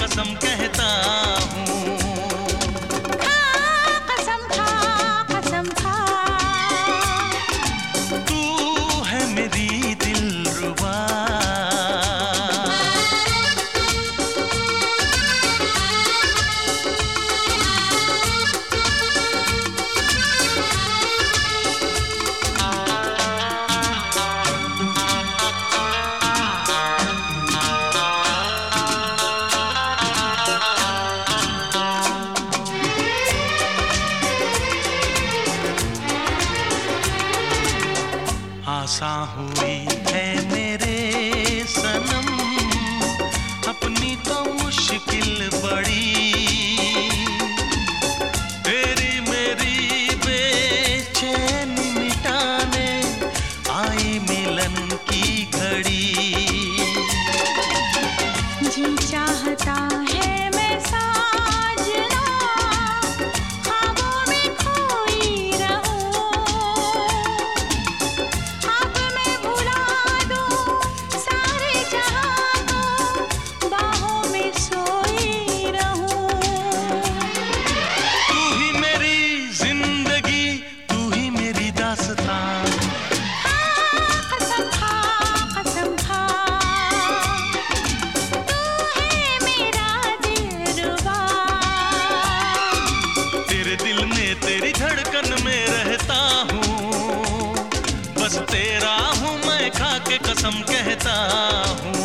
कसम कहता आशा हुई है मेरे सनम। अपनी तो मुश्किल बड़ी हूँ मैं खा के कसम कहता हूँ।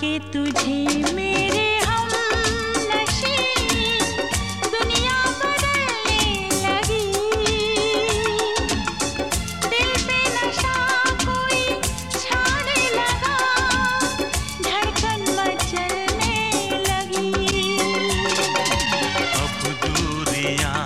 कि तुझे मेरे हम नशे दुनिया बदलने लगी। दिल पे नशा कोई छाने लगा, धड़कन मचलने लगी। अब दूरियाँ